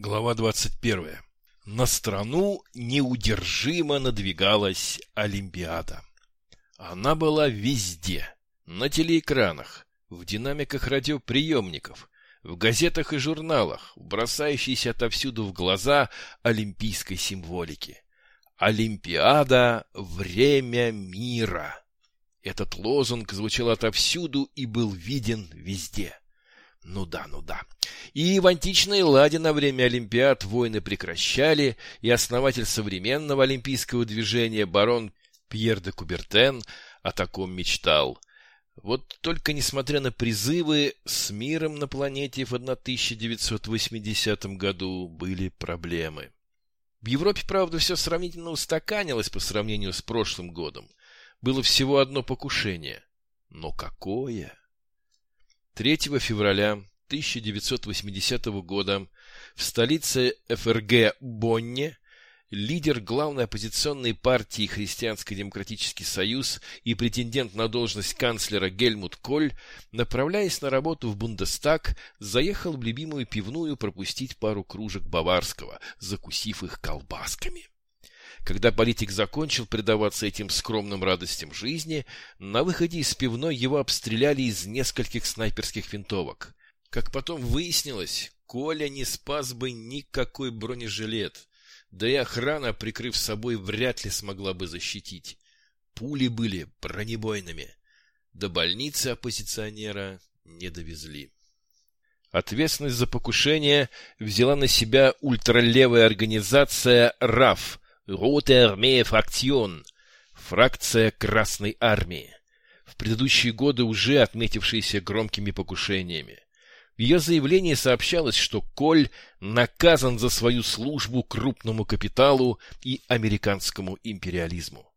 Глава 21. На страну неудержимо надвигалась Олимпиада. Она была везде. На телеэкранах, в динамиках радиоприемников, в газетах и журналах, бросающейся отовсюду в глаза олимпийской символики. Олимпиада – время мира. Этот лозунг звучал отовсюду и был виден везде. Ну да, ну да. И в античной Ладе на время Олимпиад войны прекращали, и основатель современного олимпийского движения барон Пьер де Кубертен о таком мечтал. Вот только несмотря на призывы, с миром на планете в 1980 году были проблемы. В Европе, правда, все сравнительно устаканилось по сравнению с прошлым годом. Было всего одно покушение. Но какое? 3 февраля 1980 года в столице ФРГ Бонне лидер главной оппозиционной партии Христианско-демократический союз и претендент на должность канцлера Гельмут Коль, направляясь на работу в Бундестаг, заехал в любимую пивную пропустить пару кружек баварского, закусив их колбасками. Когда политик закончил предаваться этим скромным радостям жизни, на выходе из пивной его обстреляли из нескольких снайперских винтовок. Как потом выяснилось, Коля не спас бы никакой бронежилет, да и охрана, прикрыв собой, вряд ли смогла бы защитить. Пули были бронебойными. До больницы оппозиционера не довезли. Ответственность за покушение взяла на себя ультралевая организация РАФ – Rote Armee Fraktion, фракция Красной Армии, в предыдущие годы уже отметившаяся громкими покушениями. В ее заявлении сообщалось, что Коль наказан за свою службу крупному капиталу и американскому империализму.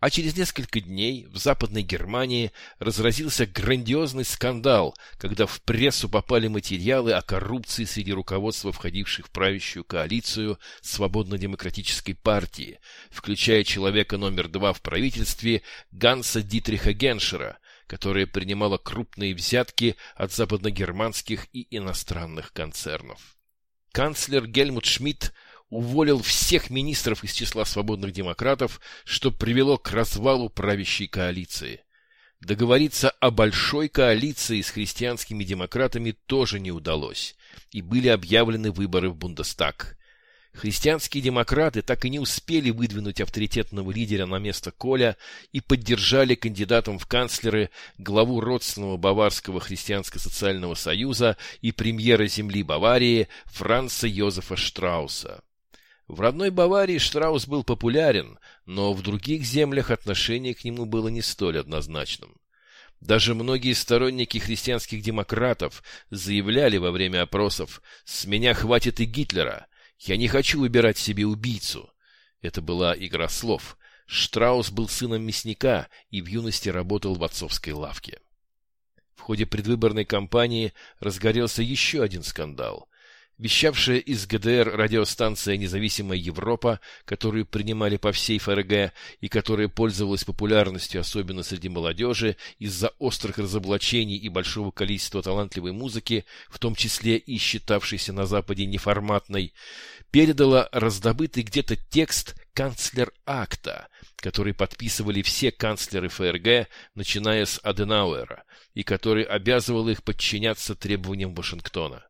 А через несколько дней в Западной Германии разразился грандиозный скандал, когда в прессу попали материалы о коррупции среди руководства входивших в правящую коалицию Свободно-демократической партии, включая человека номер два в правительстве Ганса Дитриха Геншера, которая принимала крупные взятки от западногерманских и иностранных концернов. Канцлер Гельмут Шмидт уволил всех министров из числа свободных демократов, что привело к развалу правящей коалиции. Договориться о большой коалиции с христианскими демократами тоже не удалось, и были объявлены выборы в Бундестаг. Христианские демократы так и не успели выдвинуть авторитетного лидера на место Коля и поддержали кандидатом в канцлеры главу родственного Баварского христианско-социального союза и премьера земли Баварии Франца Йозефа Штрауса. В родной Баварии Штраус был популярен, но в других землях отношение к нему было не столь однозначным. Даже многие сторонники христианских демократов заявляли во время опросов «С меня хватит и Гитлера! Я не хочу выбирать себе убийцу!» Это была игра слов. Штраус был сыном мясника и в юности работал в отцовской лавке. В ходе предвыборной кампании разгорелся еще один скандал. Вещавшая из ГДР радиостанция «Независимая Европа», которую принимали по всей ФРГ и которая пользовалась популярностью особенно среди молодежи из-за острых разоблачений и большого количества талантливой музыки, в том числе и считавшейся на Западе неформатной, передала раздобытый где-то текст «Канцлер акта», который подписывали все канцлеры ФРГ, начиная с Аденауэра, и который обязывал их подчиняться требованиям Вашингтона.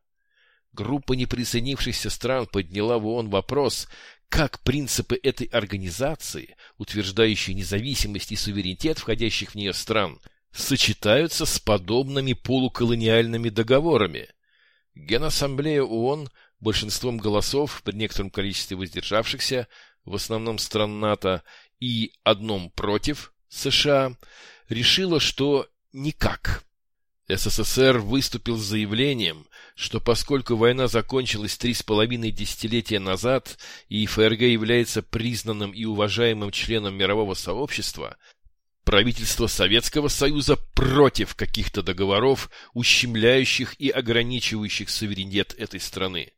Группа неприсоединившихся стран подняла в ООН вопрос, как принципы этой организации, утверждающие независимость и суверенитет входящих в нее стран, сочетаются с подобными полуколониальными договорами. Генассамблея ООН большинством голосов, при некотором количестве воздержавшихся, в основном стран НАТО, и одном против США, решила, что никак. СССР выступил с заявлением, что поскольку война закончилась три с половиной десятилетия назад и ФРГ является признанным и уважаемым членом мирового сообщества, правительство Советского Союза против каких-то договоров, ущемляющих и ограничивающих суверенитет этой страны.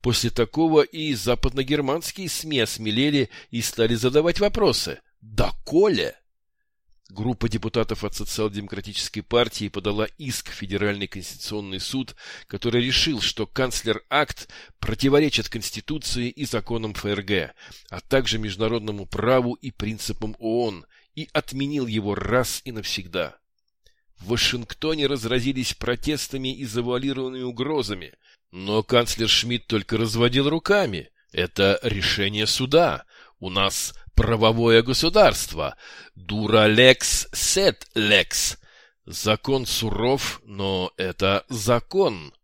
После такого и западногерманские СМИ осмелели и стали задавать вопросы. Да, Коля! Группа депутатов от социал-демократической партии подала иск в Федеральный конституционный суд, который решил, что канцлер-акт противоречит Конституции и законам ФРГ, а также международному праву и принципам ООН, и отменил его раз и навсегда. В Вашингтоне разразились протестами и завуалированными угрозами, но канцлер Шмидт только разводил руками. Это решение суда. У нас правовое государство. Дуралекс сет лекс. Закон суров, но это закон.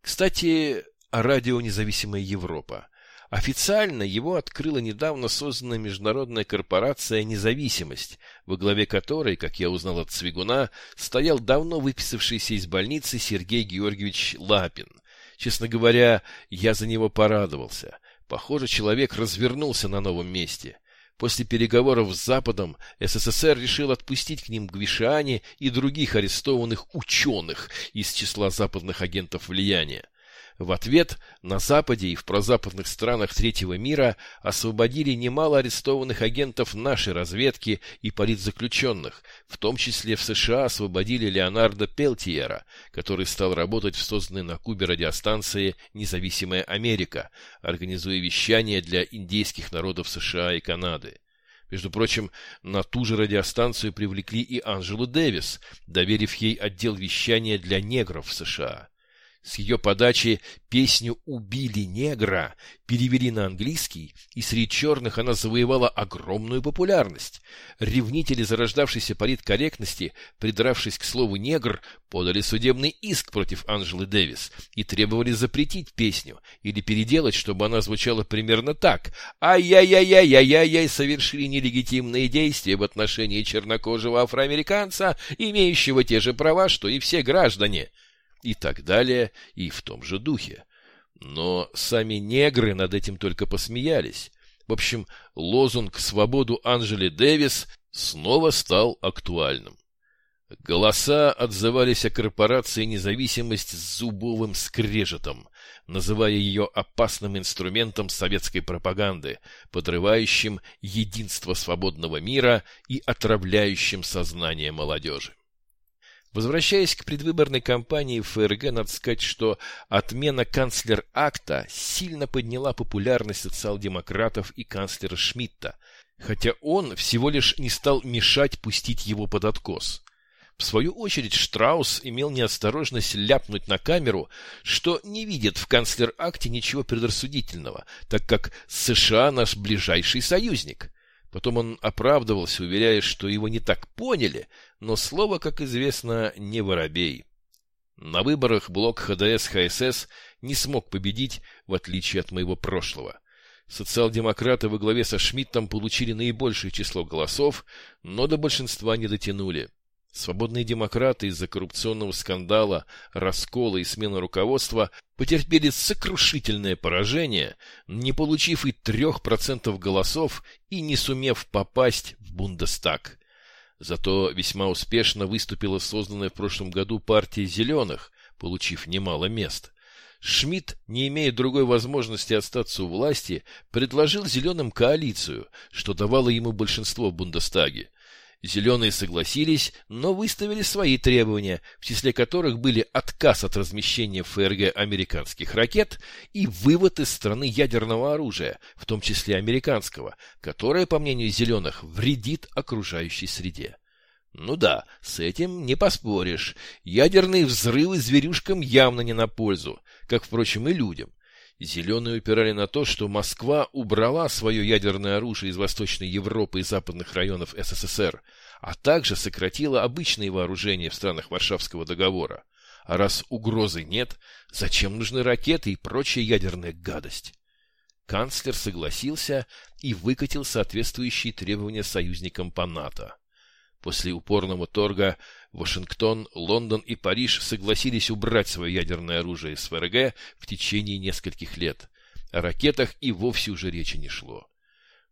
Кстати, радио «Независимая Европа». Официально его открыла недавно созданная международная корпорация «Независимость», во главе которой, как я узнал от Цвигуна, стоял давно выписавшийся из больницы Сергей Георгиевич Лапин. Честно говоря, я за него порадовался. Похоже, человек развернулся на новом месте. После переговоров с Западом СССР решил отпустить к ним Гвишани и других арестованных ученых из числа западных агентов влияния. В ответ на Западе и в прозападных странах третьего мира освободили немало арестованных агентов нашей разведки и политзаключенных, в том числе в США освободили Леонардо Пелтиера, который стал работать в созданной на Кубе радиостанции «Независимая Америка», организуя вещание для индейских народов США и Канады. Между прочим, на ту же радиостанцию привлекли и Анжелу Дэвис, доверив ей отдел вещания для негров в США. С ее подачи песню «Убили негра» перевели на английский, и среди черных она завоевала огромную популярность. Ревнители зарождавшейся политкорректности, придравшись к слову «негр», подали судебный иск против Анжелы Дэвис и требовали запретить песню или переделать, чтобы она звучала примерно так «Ай-яй-яй-яй-яй-яй совершили нелегитимные действия в отношении чернокожего афроамериканца, имеющего те же права, что и все граждане» и так далее, и в том же духе. Но сами негры над этим только посмеялись. В общем, лозунг «Свободу Анжели Дэвис» снова стал актуальным. Голоса отзывались о корпорации «Независимость» с зубовым скрежетом, называя ее опасным инструментом советской пропаганды, подрывающим единство свободного мира и отравляющим сознание молодежи. Возвращаясь к предвыборной кампании ФРГ, надо сказать, что отмена канцлер-акта сильно подняла популярность социал-демократов и канцлера Шмидта, хотя он всего лишь не стал мешать пустить его под откос. В свою очередь Штраус имел неосторожность ляпнуть на камеру, что не видит в канцлер-акте ничего предрассудительного, так как США наш ближайший союзник – Потом он оправдывался, уверяя, что его не так поняли, но слово, как известно, не воробей. На выборах блок ХДС-ХСС не смог победить, в отличие от моего прошлого. Социал-демократы во главе со Шмидтом получили наибольшее число голосов, но до большинства не дотянули. Свободные демократы из-за коррупционного скандала, раскола и смены руководства потерпели сокрушительное поражение, не получив и трех процентов голосов и не сумев попасть в Бундестаг. Зато весьма успешно выступила созданная в прошлом году партия «Зеленых», получив немало мест. Шмидт, не имея другой возможности остаться у власти, предложил «Зеленым» коалицию, что давало ему большинство в Бундестаге. Зеленые согласились, но выставили свои требования, в числе которых были отказ от размещения в ФРГ американских ракет и вывод из страны ядерного оружия, в том числе американского, которое, по мнению Зеленых, вредит окружающей среде. Ну да, с этим не поспоришь. Ядерные взрывы зверюшкам явно не на пользу, как, впрочем, и людям. Зеленые упирали на то, что Москва убрала свое ядерное оружие из Восточной Европы и западных районов СССР, а также сократила обычные вооружения в странах Варшавского договора. А раз угрозы нет, зачем нужны ракеты и прочая ядерная гадость? Канцлер согласился и выкатил соответствующие требования союзникам по НАТО. После упорного торга Вашингтон, Лондон и Париж согласились убрать свое ядерное оружие из ФРГ в течение нескольких лет. О ракетах и вовсе уже речи не шло.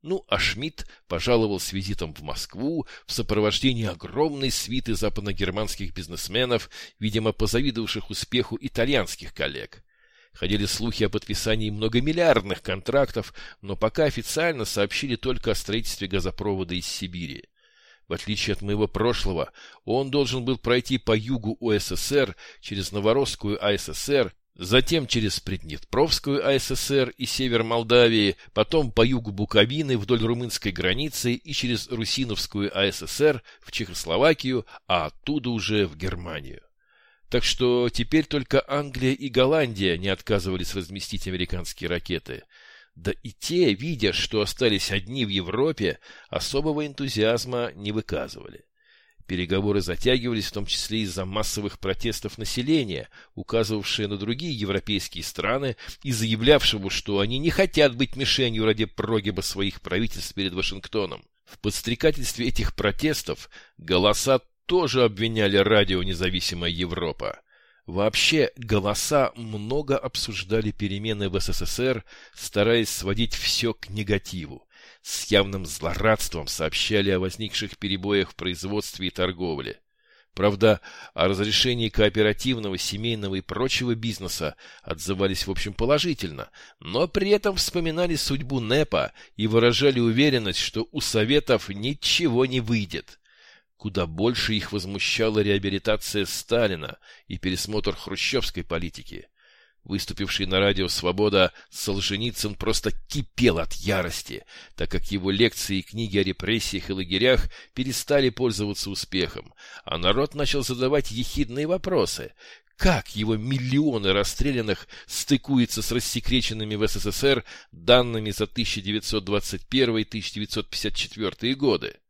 Ну, а Шмидт пожаловал с визитом в Москву в сопровождении огромной свиты западногерманских бизнесменов, видимо, позавидовавших успеху итальянских коллег. Ходили слухи о подписании многомиллиардных контрактов, но пока официально сообщили только о строительстве газопровода из Сибири. В отличие от моего прошлого, он должен был пройти по югу УССР через Новоросскую АССР, затем через Приднепровскую АССР и север Молдавии, потом по югу Буковины вдоль румынской границы и через Русиновскую АССР в Чехословакию, а оттуда уже в Германию. Так что теперь только Англия и Голландия не отказывались разместить американские ракеты. Да и те, видя, что остались одни в Европе, особого энтузиазма не выказывали. Переговоры затягивались в том числе из-за массовых протестов населения, указывавшие на другие европейские страны и заявлявшего, что они не хотят быть мишенью ради прогиба своих правительств перед Вашингтоном. В подстрекательстве этих протестов голоса тоже обвиняли радио «Независимая Европа». Вообще, голоса много обсуждали перемены в СССР, стараясь сводить все к негативу. С явным злорадством сообщали о возникших перебоях в производстве и торговле. Правда, о разрешении кооперативного, семейного и прочего бизнеса отзывались в общем положительно, но при этом вспоминали судьбу НЭПа и выражали уверенность, что у Советов ничего не выйдет. Куда больше их возмущала реабилитация Сталина и пересмотр хрущевской политики. Выступивший на радио «Свобода» Солженицын просто кипел от ярости, так как его лекции и книги о репрессиях и лагерях перестали пользоваться успехом, а народ начал задавать ехидные вопросы. Как его миллионы расстрелянных стыкуются с рассекреченными в СССР данными за 1921-1954 годы?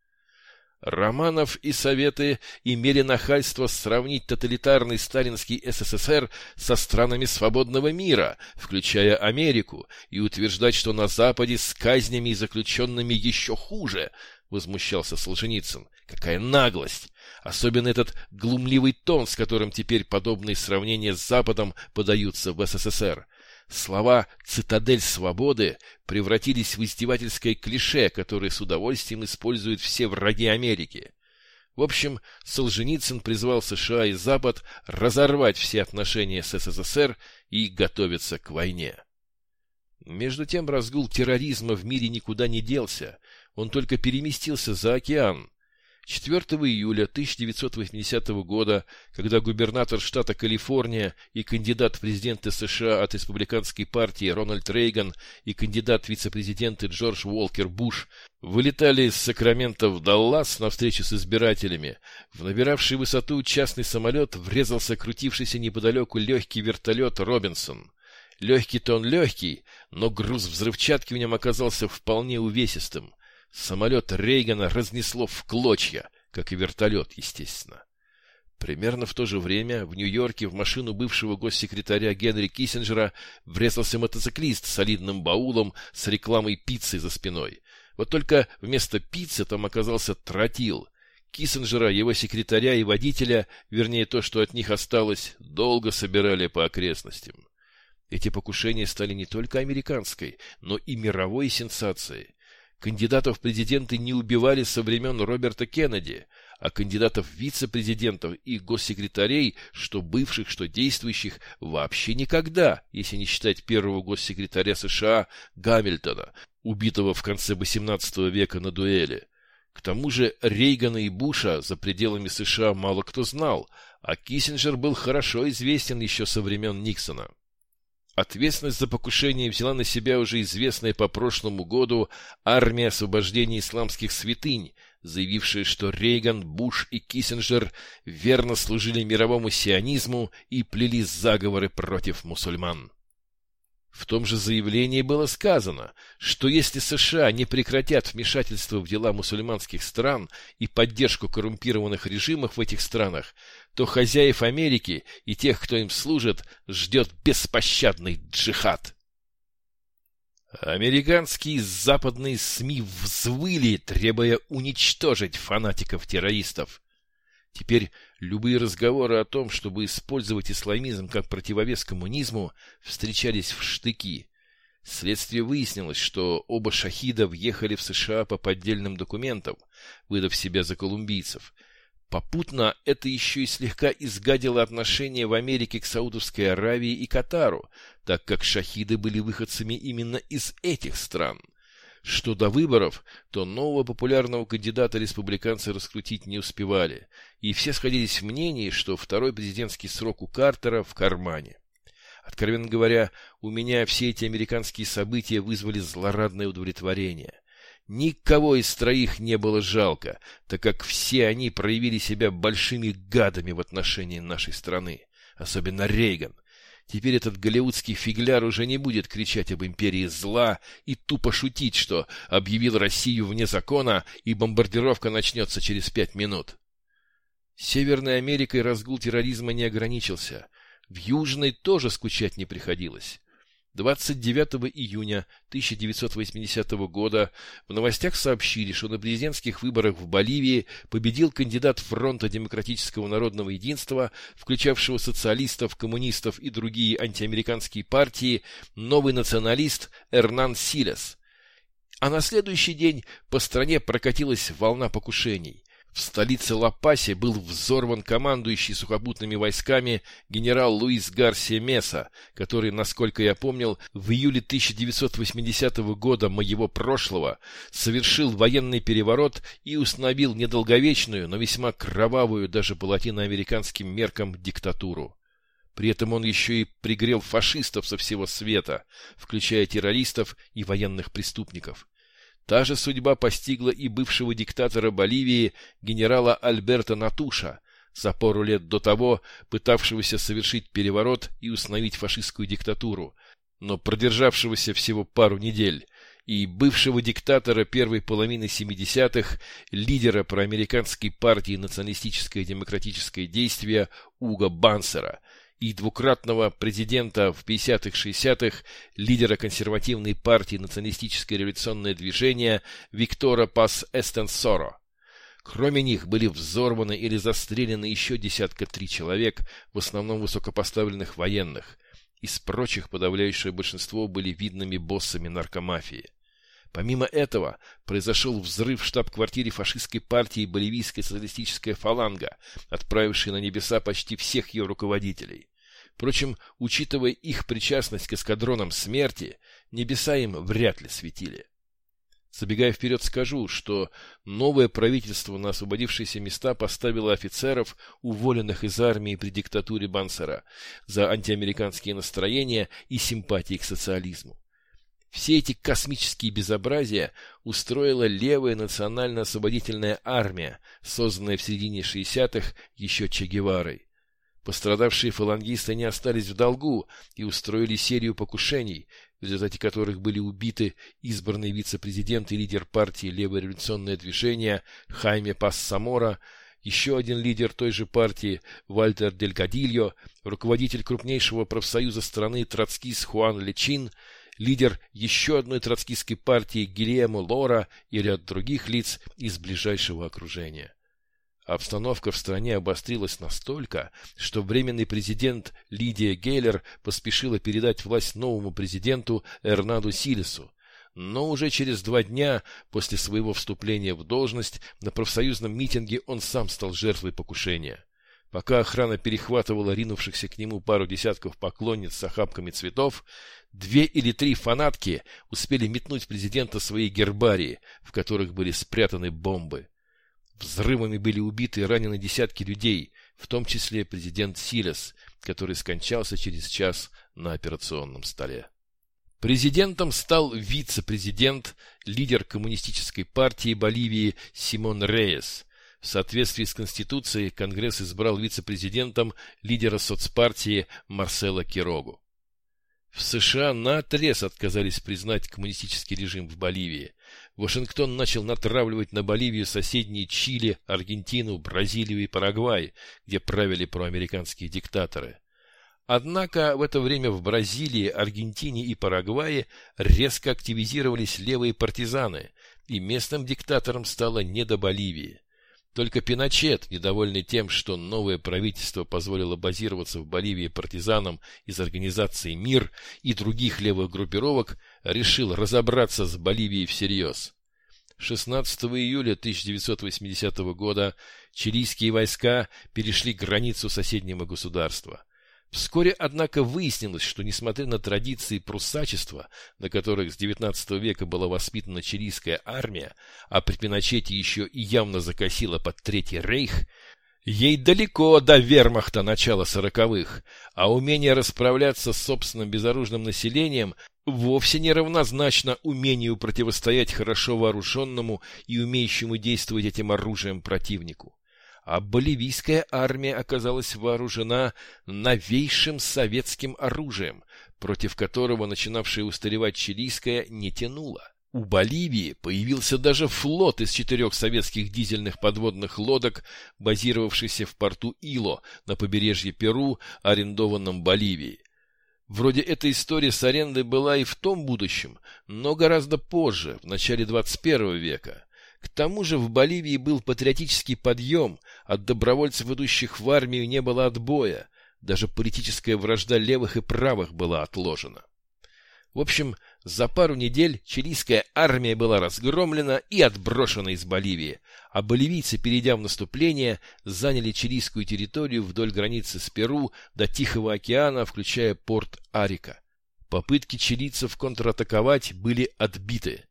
Романов и Советы имели нахальство сравнить тоталитарный сталинский СССР со странами свободного мира, включая Америку, и утверждать, что на Западе с казнями и заключенными еще хуже, возмущался Солженицын. Какая наглость! Особенно этот глумливый тон, с которым теперь подобные сравнения с Западом подаются в СССР. Слова «цитадель свободы» превратились в издевательское клише, которое с удовольствием используют все враги Америки. В общем, Солженицын призвал США и Запад разорвать все отношения с СССР и готовиться к войне. Между тем разгул терроризма в мире никуда не делся, он только переместился за океан, 4 июля 1980 года, когда губернатор штата Калифорния и кандидат в президенты США от республиканской партии Рональд Рейган и кандидат вице-президенты Джордж Уолкер Буш вылетали из Сакрамента в Даллас на встречу с избирателями, в набиравший высоту частный самолет врезался крутившийся неподалеку легкий вертолет «Робинсон». Легкий-то он легкий, но груз взрывчатки в нем оказался вполне увесистым. Самолет Рейгана разнесло в клочья, как и вертолет, естественно. Примерно в то же время в Нью-Йорке в машину бывшего госсекретаря Генри Киссинджера врезался мотоциклист с солидным баулом с рекламой пиццы за спиной. Вот только вместо пиццы там оказался тротил. Киссинджера, его секретаря и водителя, вернее то, что от них осталось, долго собирали по окрестностям. Эти покушения стали не только американской, но и мировой сенсацией. Кандидатов в президенты не убивали со времен Роберта Кеннеди, а кандидатов вице-президентов и госсекретарей, что бывших, что действующих, вообще никогда, если не считать первого госсекретаря США Гамильтона, убитого в конце XVIII века на дуэли. К тому же Рейгана и Буша за пределами США мало кто знал, а Киссинджер был хорошо известен еще со времен Никсона. Ответственность за покушение взяла на себя уже известная по прошлому году армия освобождения исламских святынь, заявившая, что Рейган, Буш и Киссинджер верно служили мировому сионизму и плели заговоры против мусульман. В том же заявлении было сказано, что если США не прекратят вмешательство в дела мусульманских стран и поддержку коррумпированных режимов в этих странах, то хозяев Америки и тех, кто им служит, ждет беспощадный джихад. Американские западные СМИ взвыли, требуя уничтожить фанатиков-террористов. Теперь любые разговоры о том, чтобы использовать исламизм как противовес коммунизму, встречались в штыки. Следствие выяснилось, что оба шахида въехали в США по поддельным документам, выдав себя за колумбийцев. Попутно это еще и слегка изгадило отношение в Америке к Саудовской Аравии и Катару, так как шахиды были выходцами именно из этих стран – Что до выборов, то нового популярного кандидата республиканцы раскрутить не успевали, и все сходились в мнении, что второй президентский срок у Картера в кармане. Откровенно говоря, у меня все эти американские события вызвали злорадное удовлетворение. Никого из троих не было жалко, так как все они проявили себя большими гадами в отношении нашей страны, особенно Рейган. Теперь этот голливудский фигляр уже не будет кричать об империи зла и тупо шутить, что объявил Россию вне закона и бомбардировка начнется через пять минут. Северной Америкой разгул терроризма не ограничился. В Южной тоже скучать не приходилось. 29 июня 1980 года в новостях сообщили, что на президентских выборах в Боливии победил кандидат Фронта Демократического Народного Единства, включавшего социалистов, коммунистов и другие антиамериканские партии, новый националист Эрнан Силес. А на следующий день по стране прокатилась волна покушений. В столице Ла-Пасе был взорван командующий сухопутными войсками генерал Луис Гарсия Меса, который, насколько я помнил, в июле 1980 года моего прошлого совершил военный переворот и установил недолговечную, но весьма кровавую даже по латиноамериканским меркам диктатуру. При этом он еще и пригрел фашистов со всего света, включая террористов и военных преступников. Та же судьба постигла и бывшего диктатора Боливии генерала Альберта Натуша, за пару лет до того пытавшегося совершить переворот и установить фашистскую диктатуру, но продержавшегося всего пару недель, и бывшего диктатора первой половины 70-х, лидера проамериканской партии «Националистическое демократическое действие» Уга Бансера – и двукратного президента в 50-х-60-х, лидера консервативной партии «Националистическое революционное движение» Виктора Пас Эстенсоро. Кроме них были взорваны или застрелены еще десятка три человек, в основном высокопоставленных военных. Из прочих подавляющее большинство были видными боссами наркомафии. Помимо этого, произошел взрыв в штаб-квартире фашистской партии «Боливийская социалистическая фаланга», отправившей на небеса почти всех ее руководителей. Впрочем, учитывая их причастность к эскадронам смерти, небеса им вряд ли светили. Забегая вперед, скажу, что новое правительство на освободившиеся места поставило офицеров, уволенных из армии при диктатуре Бансера, за антиамериканские настроения и симпатии к социализму. Все эти космические безобразия устроила левая национально-освободительная армия, созданная в середине 60-х еще Че Геварой. Пострадавшие фалангисты не остались в долгу и устроили серию покушений, в результате которых были убиты избранный вице-президент и лидер партии «Левое революционное движение» Хайме Пассамора, еще один лидер той же партии Вальтер Делькадильо, руководитель крупнейшего профсоюза страны троцкист Хуан Лечин – лидер еще одной троцкистской партии Гильемо Лора и ряд других лиц из ближайшего окружения. Обстановка в стране обострилась настолько, что временный президент Лидия Гейлер поспешила передать власть новому президенту Эрнаду Силесу, но уже через два дня после своего вступления в должность на профсоюзном митинге он сам стал жертвой покушения. Пока охрана перехватывала ринувшихся к нему пару десятков поклонниц с охапками цветов, две или три фанатки успели метнуть президента свои гербарии, в которых были спрятаны бомбы. Взрывами были убиты и ранены десятки людей, в том числе президент Силес, который скончался через час на операционном столе. Президентом стал вице-президент, лидер коммунистической партии Боливии Симон Рейес, в соответствии с Конституцией Конгресс избрал вице-президентом лидера соцпартии Марсела Кирогу. В США наотрез отказались признать коммунистический режим в Боливии. Вашингтон начал натравливать на Боливию соседние Чили, Аргентину, Бразилию и Парагвай, где правили проамериканские диктаторы. Однако в это время в Бразилии, Аргентине и Парагвае резко активизировались левые партизаны, и местным диктатором стало не до Боливии. Только Пиночет, недовольный тем, что новое правительство позволило базироваться в Боливии партизанам из организации «Мир» и других левых группировок, решил разобраться с Боливией всерьез. 16 июля 1980 года чилийские войска перешли границу соседнего государства. Вскоре, однако, выяснилось, что, несмотря на традиции прусачества, на которых с XIX века была воспитана чилийская армия, а при Пиночете еще и явно закосила под Третий рейх, ей далеко до вермахта начала сороковых, а умение расправляться с собственным безоружным населением вовсе не равнозначно умению противостоять хорошо вооруженному и умеющему действовать этим оружием противнику а боливийская армия оказалась вооружена новейшим советским оружием, против которого начинавшая устаревать чилийская не тянула. У Боливии появился даже флот из четырех советских дизельных подводных лодок, базировавшийся в порту Ило на побережье Перу, арендованном Боливией. Вроде эта история с арендой была и в том будущем, но гораздо позже, в начале 21 века. К тому же в Боливии был патриотический подъем, от добровольцев, идущих в армию, не было отбоя, даже политическая вражда левых и правых была отложена. В общем, за пару недель чилийская армия была разгромлена и отброшена из Боливии, а боливийцы, перейдя в наступление, заняли чилийскую территорию вдоль границы с Перу до Тихого океана, включая порт Арика. Попытки чилийцев контратаковать были отбиты.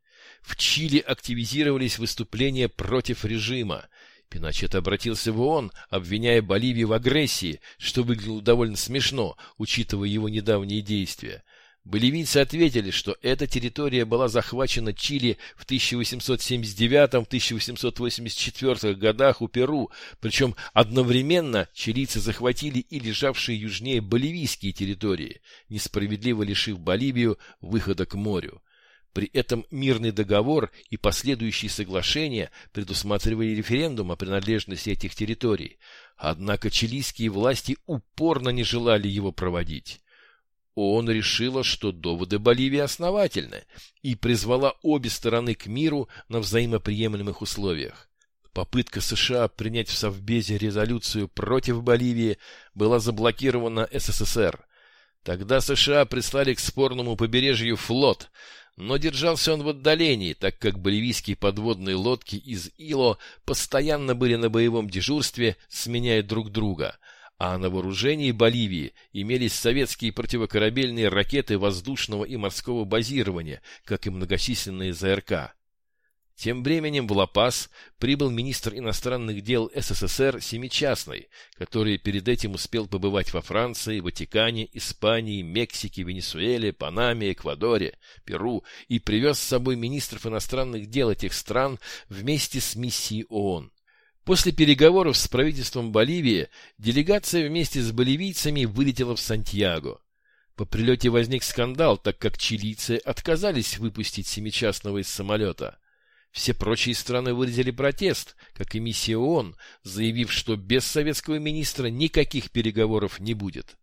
В Чили активизировались выступления против режима. Пиночет обратился в ООН, обвиняя Боливию в агрессии, что выглядело довольно смешно, учитывая его недавние действия. Боливийцы ответили, что эта территория была захвачена Чили в 1879-1884 годах у Перу, причем одновременно чилийцы захватили и лежавшие южнее боливийские территории, несправедливо лишив Боливию выхода к морю. При этом мирный договор и последующие соглашения предусматривали референдум о принадлежности этих территорий, однако чилийские власти упорно не желали его проводить. ООН решила, что доводы Боливии основательны, и призвала обе стороны к миру на взаимоприемлемых условиях. Попытка США принять в Совбезе резолюцию против Боливии была заблокирована СССР. Тогда США прислали к спорному побережью флот, но держался он в отдалении, так как боливийские подводные лодки из Ило постоянно были на боевом дежурстве, сменяя друг друга, а на вооружении Боливии имелись советские противокорабельные ракеты воздушного и морского базирования, как и многочисленные ЗРК. Тем временем в Ла-Пас прибыл министр иностранных дел СССР Семичастный, который перед этим успел побывать во Франции, Ватикане, Испании, Мексике, Венесуэле, Панаме, Эквадоре, Перу и привез с собой министров иностранных дел этих стран вместе с миссией ООН. После переговоров с правительством Боливии делегация вместе с боливийцами вылетела в Сантьяго. По прилете возник скандал, так как чилийцы отказались выпустить Семичастного из самолета – все прочие страны выразили протест, как и миссия ООН, заявив, что без советского министра никаких переговоров не будет.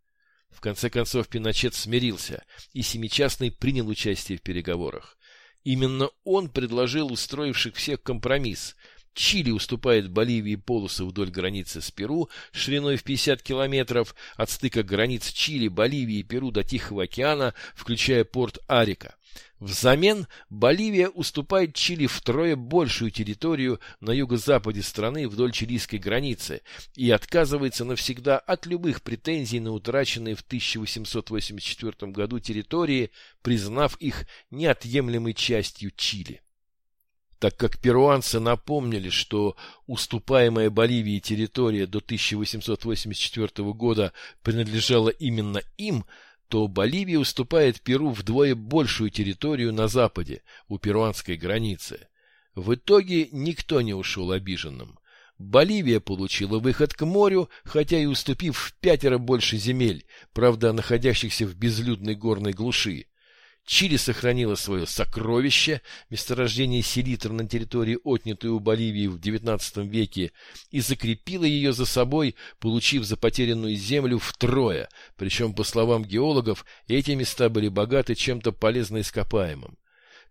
В конце концов Пиночет смирился, и Семичастный принял участие в переговорах. Именно он предложил устроивших всех компромисс. Чили уступает Боливии полосы вдоль границы с Перу шириной в 50 километров от стыка границ Чили, Боливии и Перу до Тихого океана, включая порт Арика. Взамен Боливия уступает Чили втрое большую территорию на юго-западе страны вдоль чилийской границы и отказывается навсегда от любых претензий на утраченные в 1884 году территории, признав их неотъемлемой частью Чили. Так как перуанцы напомнили, что уступаемая Боливии территория до 1884 года принадлежала именно им – то Боливия уступает Перу вдвое большую территорию на западе, у перуанской границы. В итоге никто не ушел обиженным. Боливия получила выход к морю, хотя и уступив в пятеро больше земель, правда, находящихся в безлюдной горной глуши. Чили сохранила свое сокровище, месторождение селитр на территории, отнятой у Боливии в XIX веке, и закрепила ее за собой, получив за потерянную землю втрое, причем, по словам геологов, эти места были богаты чем-то полезно ископаемым.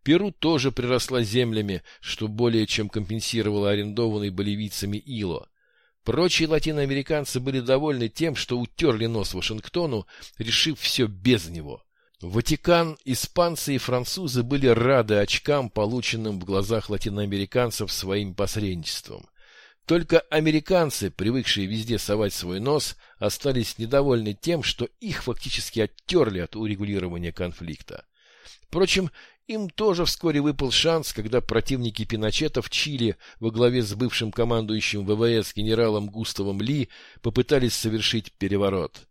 Перу тоже приросла землями, что более чем компенсировало арендованный боливийцами Ило. Прочие латиноамериканцы были довольны тем, что утерли нос Вашингтону, решив все без него. Ватикан, испанцы и французы были рады очкам, полученным в глазах латиноамериканцев своим посредничеством. Только американцы, привыкшие везде совать свой нос, остались недовольны тем, что их фактически оттерли от урегулирования конфликта. Впрочем, им тоже вскоре выпал шанс, когда противники Пиночета в Чили во главе с бывшим командующим ВВС генералом Густавом Ли попытались совершить переворот.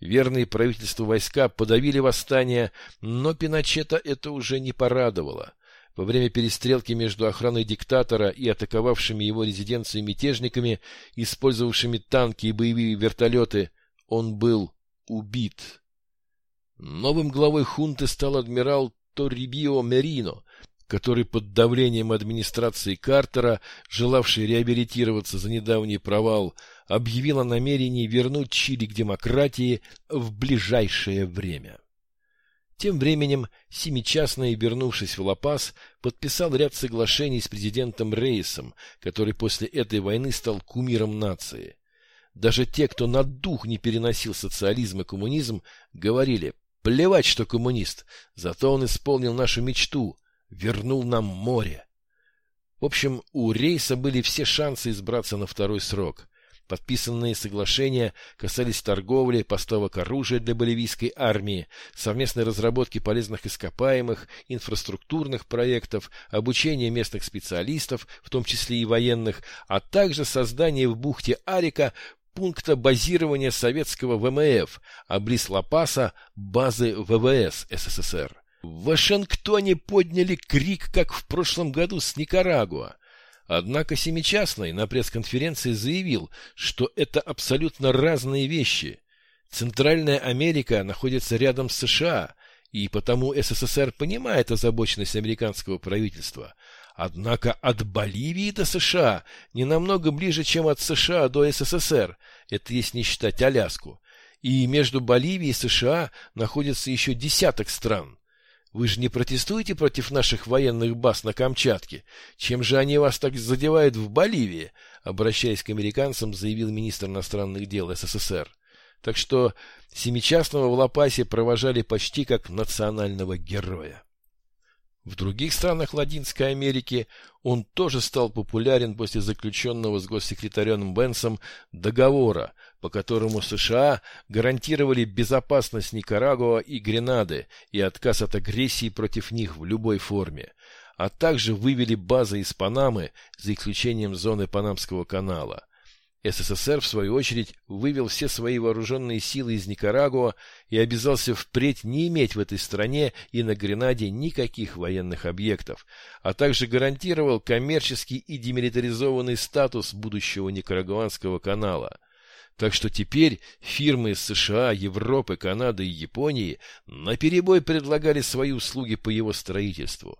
Верные правительству войска подавили восстание, но Пиночета это уже не порадовало. Во время перестрелки между охраной диктатора и атаковавшими его резиденцию мятежниками, использовавшими танки и боевые вертолеты, он был убит. Новым главой хунты стал адмирал Торрибио Мерино, который под давлением администрации Картера, желавший реабилитироваться за недавний провал, объявил о намерении вернуть Чили к демократии в ближайшее время. Тем временем Семичастный, вернувшись в Ла-Пас, подписал ряд соглашений с президентом Рейсом, который после этой войны стал кумиром нации. Даже те, кто на дух не переносил социализм и коммунизм, говорили «плевать, что коммунист, зато он исполнил нашу мечту, вернул нам море». В общем, у Рейса были все шансы избраться на второй срок. Подписанные соглашения касались торговли, поставок оружия для боливийской армии, совместной разработки полезных ископаемых, инфраструктурных проектов, обучения местных специалистов, в том числе и военных, а также создания в бухте Арика пункта базирования советского ВМФ, а близ Лапаса базы ВВС СССР. В Вашингтоне подняли крик, как в прошлом году с Никарагуа. Однако Семичастный на пресс-конференции заявил, что это абсолютно разные вещи. Центральная Америка находится рядом с США, и потому СССР понимает озабоченность американского правительства. Однако от Боливии до США не намного ближе, чем от США до СССР, это если не считать Аляску. И между Боливией и США находится еще десяток стран. Вы же не протестуете против наших военных баз на Камчатке? Чем же они вас так задевают в Боливии? Обращаясь к американцам, заявил министр иностранных дел СССР. Так что Семичастного в Лапасе провожали почти как национального героя. В других странах Латинской Америки он тоже стал популярен после заключенного с госсекретарем Бенсом договора, по которому США гарантировали безопасность Никарагуа и Гренады и отказ от агрессии против них в любой форме, а также вывели базы из Панамы за исключением зоны Панамского канала. СССР, в свою очередь, вывел все свои вооруженные силы из Никарагуа и обязался впредь не иметь в этой стране и на Гренаде никаких военных объектов, а также гарантировал коммерческий и демилитаризованный статус будущего Никарагуанского канала. Так что теперь фирмы из США, Европы, Канады и Японии наперебой предлагали свои услуги по его строительству.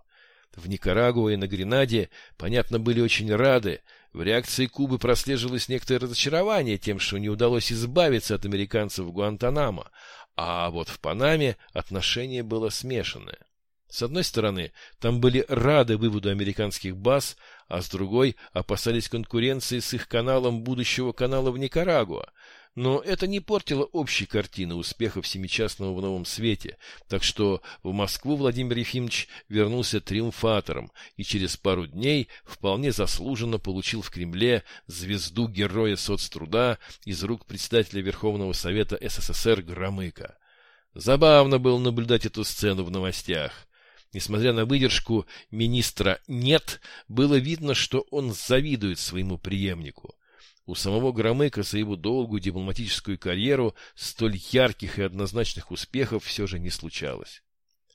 В Никарагуа и на Гренаде, понятно, были очень рады, в реакции Кубы прослеживалось некоторое разочарование тем, что не удалось избавиться от американцев в Гуантанамо, а вот в Панаме отношение было смешанное. С одной стороны, там были рады выводу американских баз, а с другой опасались конкуренции с их каналом будущего канала в Никарагуа, но это не портило общей картины успехов семичастного в новом свете, так что в Москву Владимир Ефимович вернулся триумфатором и через пару дней вполне заслуженно получил в Кремле звезду Героя соцтруда из рук председателя Верховного Совета СССР Громыка. Забавно было наблюдать эту сцену в новостях. Несмотря на выдержку министра «нет», было видно, что он завидует своему преемнику. У самого Громыка за его долгую дипломатическую карьеру столь ярких и однозначных успехов все же не случалось.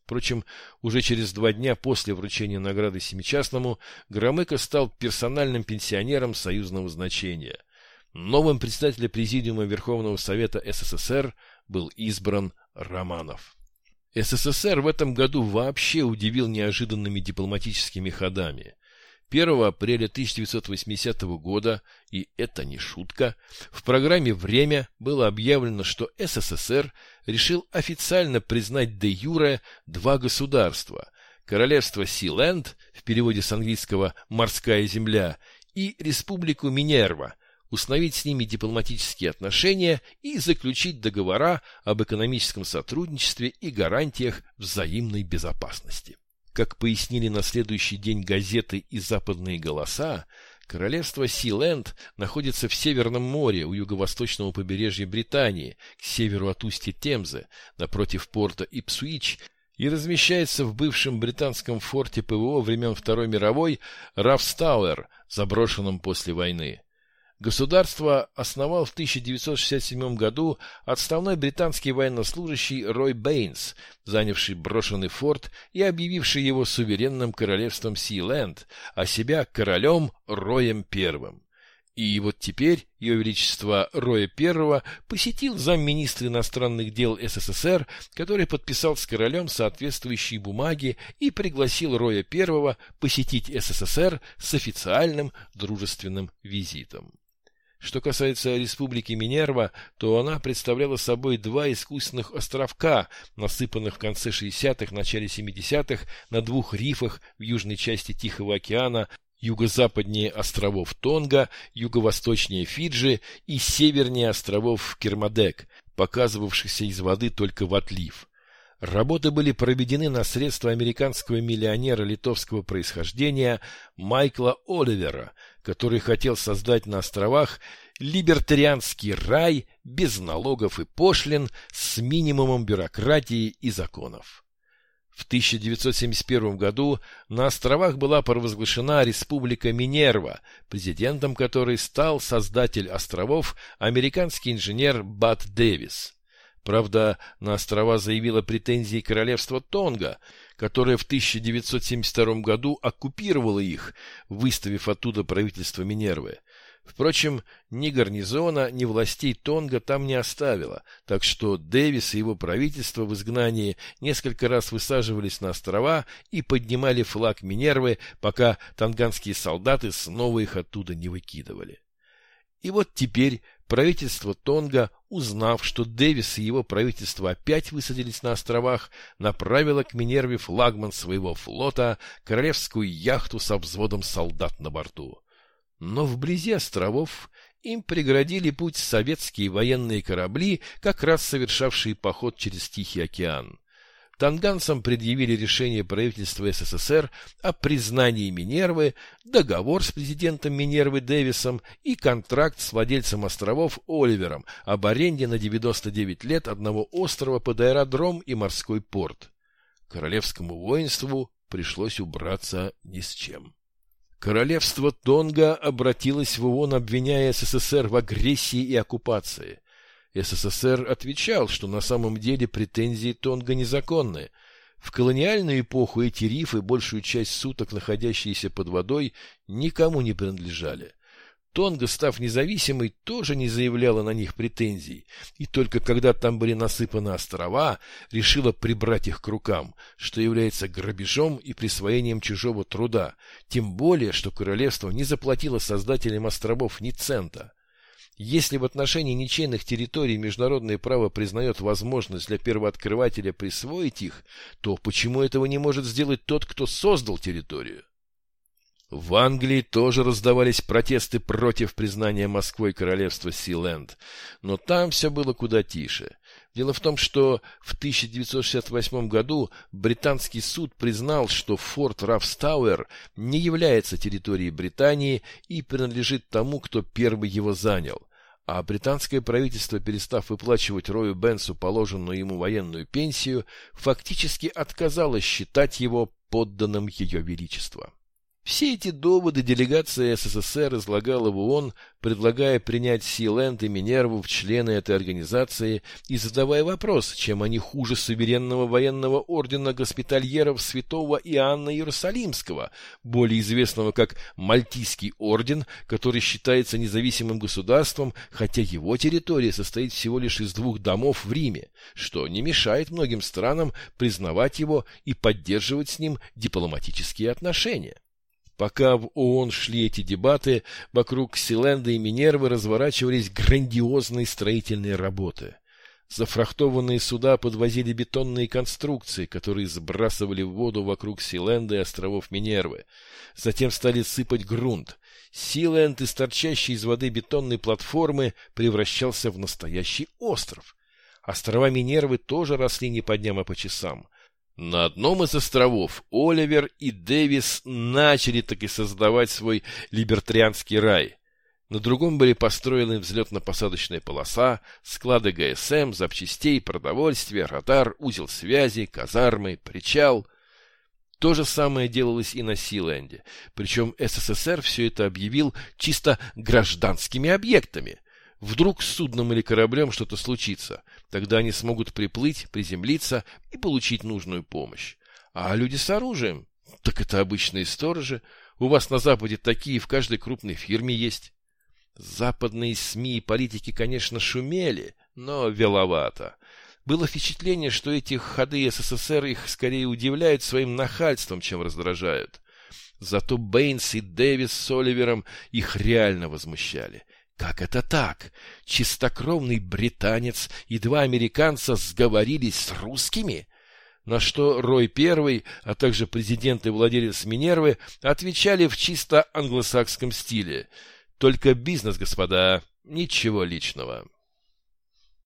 Впрочем, уже через два дня после вручения награды Семичастному Громыко стал персональным пенсионером союзного значения. Новым председателем Президиума Верховного Совета СССР был избран Романов. СССР в этом году вообще удивил неожиданными дипломатическими ходами – 1 апреля 1980 года, и это не шутка, в программе «Время» было объявлено, что СССР решил официально признать де юре два государства – Королевство Силенд, в переводе с английского «морская земля», и Республику Минерва, установить с ними дипломатические отношения и заключить договора об экономическом сотрудничестве и гарантиях взаимной безопасности. Как пояснили на следующий день газеты и западные голоса, Королевство Силенд находится в Северном море у юго-восточного побережья Британии, к северу от устья Темзы, напротив порта Ипсуич, и размещается в бывшем британском форте ПВО времен Второй мировой Рафс-Тауэр, заброшенном после войны. Государство основал в 1967 году отставной британский военнослужащий Рой Бэйтс, занявший брошенный форт и объявивший его суверенным королевством Силенд, а себя королем Роем I. И вот теперь Ее Величество Роя I посетил замминистра иностранных дел СССР, который подписал с королем соответствующие бумаги и пригласил Роя I посетить СССР с официальным дружественным визитом. Что касается республики Минерва, то она представляла собой два искусственных островка, насыпанных в конце 60-х, начале 70-х на двух рифах в южной части Тихого океана, юго-западнее островов Тонга, юго-восточнее Фиджи и севернее островов Кермадек, показывавшихся из воды только в отлив. Работы были проведены на средства американского миллионера литовского происхождения Майкла Оливера, который хотел создать на островах либертарианский рай без налогов и пошлин с минимумом бюрократии и законов. В 1971 году на островах была провозглашена Республика Минерва, президентом которой стал создатель островов американский инженер Бат Дэвис. Правда, на острова заявило претензии королевства Тонга, которое в 1972 году оккупировало их, выставив оттуда правительство Минервы. Впрочем, ни гарнизона, ни властей Тонга там не оставило, так что Дэвис и его правительство в изгнании несколько раз высаживались на острова и поднимали флаг Минервы, пока танганские солдаты снова их оттуда не выкидывали. И вот теперь правительство Тонга, узнав, что Дэвис и его правительство опять высадились на островах, направило к Минерве флагман своего флота, королевскую яхту со взводом солдат на борту. Но вблизи островов им преградили путь советские военные корабли, как раз совершавшие поход через Тихий океан. Танганцам предъявили решение правительства СССР о признании Минервы, договор с президентом Минервы Дэвисом и контракт с владельцем островов Оливером об аренде на 99 лет одного острова под аэродром и морской порт. Королевскому воинству пришлось убраться ни с чем. Королевство Тонга обратилось в ООН, обвиняя СССР в агрессии и оккупации. СССР отвечал, что на самом деле претензии Тонга незаконны. В колониальную эпоху эти рифы, большую часть суток находящиеся под водой, никому не принадлежали. Тонга, став независимой, тоже не заявляла на них претензий, и только когда там были насыпаны острова, решила прибрать их к рукам, что является грабежом и присвоением чужого труда, тем более, что королевство не заплатило создателям островов ни цента. Если в отношении ничейных территорий международное право признает возможность для первооткрывателя присвоить их, то почему этого не может сделать тот, кто создал территорию? В Англии тоже раздавались протесты против признания Москвой королевства Силенд, но там все было куда тише. Дело в том, что в 1968 году британский суд признал, что форт Рафстауэр не является территорией Британии и принадлежит тому, кто первый его занял. А британское правительство, перестав выплачивать Рою Бенсу положенную ему военную пенсию, фактически отказалось считать его подданным Ее Величества. Все эти доводы делегация СССР излагала в ООН, предлагая принять Силенд и Минерву в члены этой организации и задавая вопрос, чем они хуже суверенного военного ордена госпитальеров святого Иоанна Иерусалимского, более известного как Мальтийский орден, который считается независимым государством, хотя его территория состоит всего лишь из двух домов в Риме, что не мешает многим странам признавать его и поддерживать с ним дипломатические отношения. Пока в ООН шли эти дебаты, вокруг Силенда и Минервы разворачивались грандиозные строительные работы. Зафрахтованные суда подвозили бетонные конструкции, которые сбрасывали в воду вокруг Силенда и островов Минервы. Затем стали сыпать грунт. Силенд из торчащей из воды бетонной платформы превращался в настоящий остров. Острова Минервы тоже росли не по дням, а по часам. На одном из островов Оливер и Дэвис начали таки создавать свой либертарианский рай. На другом были построены взлетно-посадочная полоса, склады ГСМ, запчастей, продовольствия, радар, узел связи, казармы, причал. То же самое делалось и на Силенде. Причем СССР все это объявил чисто гражданскими объектами. Вдруг с судном или кораблем что-то случится. Тогда они смогут приплыть, приземлиться и получить нужную помощь. А люди с оружием? Так это обычные сторожи. У вас на Западе такие в каждой крупной фирме есть. Западные СМИ и политики, конечно, шумели, но веловато. Было впечатление, что эти ходы СССР их скорее удивляют своим нахальством, чем раздражают. Зато Бэйнс и Дэвис с Оливером их реально возмущали. Как это так? Чистокровный британец и два американца сговорились с русскими? На что Рой Первый, а также президент и владелец Минервы отвечали в чисто англосакском стиле. Только бизнес, господа, ничего личного.